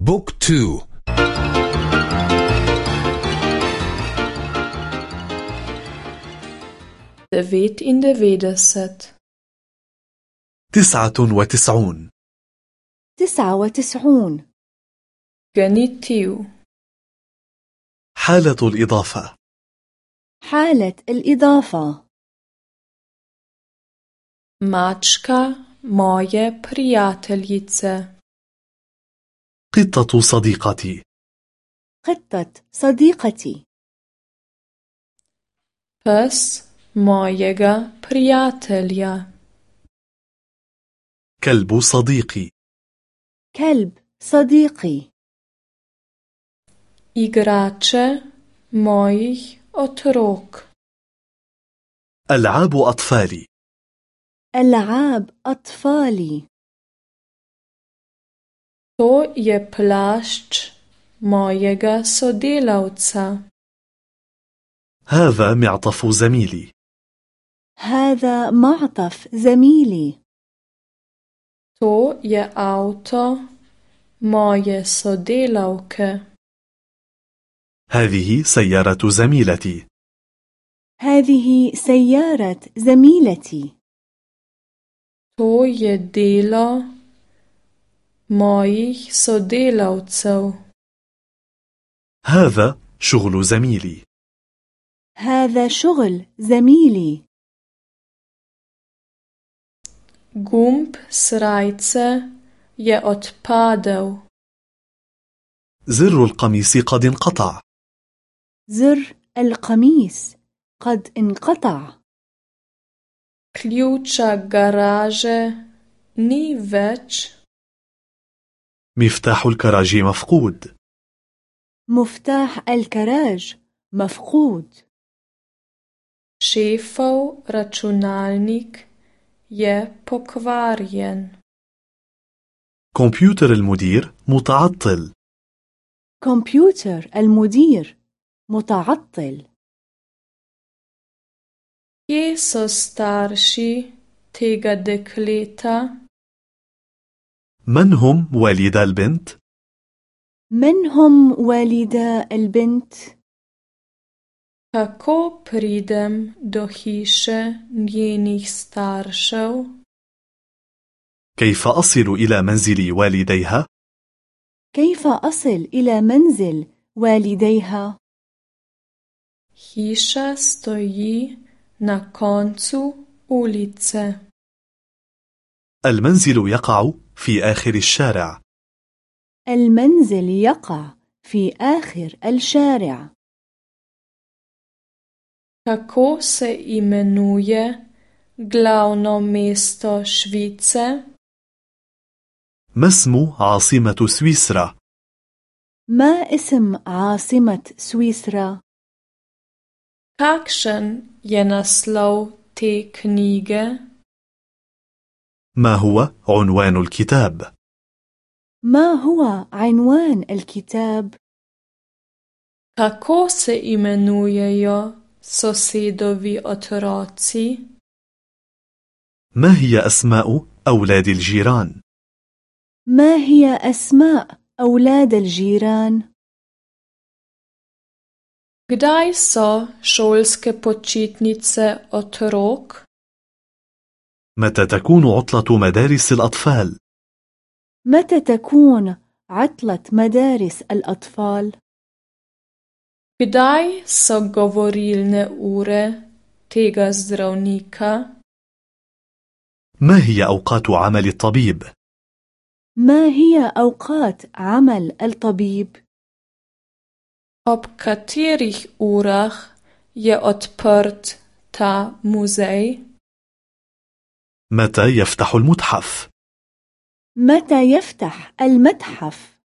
book two. devet in devetdeset تسعة وتسعون. تسعة وتسعون. genitiv حالة الإضافة. حالة الإضافة. mačka moje prijateljice. قطة صديقتي. قطة صديقتي. pes mojega prijatelja كلب صديقي كلب صديقي igrače mojih otrok ألعاب أطفالي ألعاب أطفالي To je plašč mojega sodelavca. هذا معطف زميلي هذا معطف زميلي To je avto moje sodelavke. هذه سيارة زميلتي هذه سيارة زميلتي To je delo mojih sodelavcev. هذا شغل زميلي هذا شغل زميلي Gumb srajce je odpadel. زر القميص قد انقطع زر القميص قد انقطع Ključa garaže ni več. مفتاح الكراج مفقود مفتاح الكراج مفقود Šefov računalnik je pokvarjen. كمبيوتر المدير متعطل كمبيوتر المدير متعطل Kje so starši tega dekleta? من هم والدا البنت؟ من هم والدا البنت؟ Kako pridem do hiše njenih staršev? كيف أصل إلى منزل والديها؟ كيف أصل إلى منزل والديها؟ Hiša stoji na koncu ulice. المنزل يقع في آخر الشارع المنزل يقع في آخر الشارع Kako se imenuje glavno mesto Švice? ما اسم عاصمة سويسرا؟ ما اسم عاصمة سويسرا؟ Kakšen je naslov te knjige? ما هو عنوان الكتاب؟ ما هو عنوان الكتاب؟ Kako se imenujejo sosedovi otroci? ما هي أسماء أولاد الجيران؟ ما هي أسماء أولاد الجيران؟ Kdaj so šolske počitnice otrok? متى تكون عطلة مدارس الأطفال؟ متى تكون عطلة مدارس الأطفال؟ Kdaj so govorilne ure tega zdravnika? ما هي أوقات عمل الطبيب؟ ما هي أوقات عمل الطبيب؟ Ob katerih urah je odprt ta muzej? متى يفتح المتحف؟ متى يفتح المتحف؟